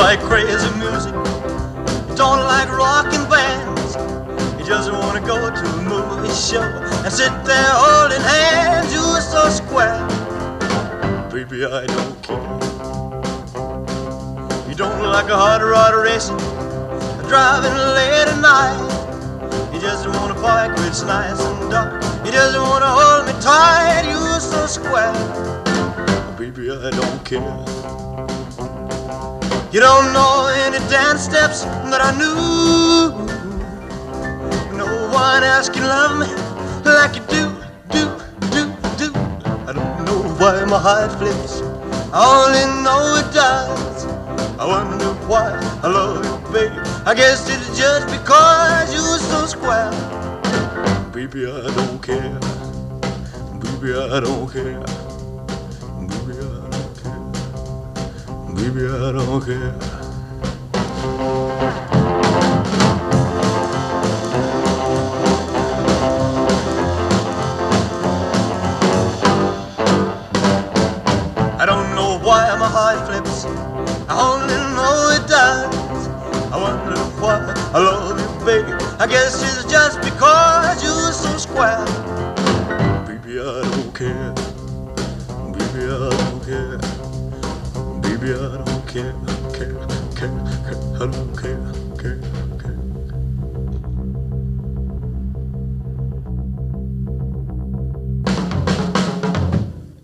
like crazy music. You don't like rocking bands. You just wanna go to a movie show and sit there holding hands. You're so square. Baby, I don't care. You don't like a hot rod racing, driving late at night. You just wanna park where it's nice and dark. You just wanna hold me tight. You're so square. Baby, I don't care. You don't know any dance steps that I knew. No one else can love me like you do, do, do, do. I don't know why my heart flips. I only know it does. I wonder why I love you, baby. I guess it's just because you're so square. Baby, I don't care. Baby, I don't care. Baby, I don't care. I don't know why my heart flips. I only know it does. I wonder why I love you, baby. I guess it's just because you're so square. Baby, I don't care. Baby, I don't care. Baby, I don't care. I don't care, care, care. I don't care.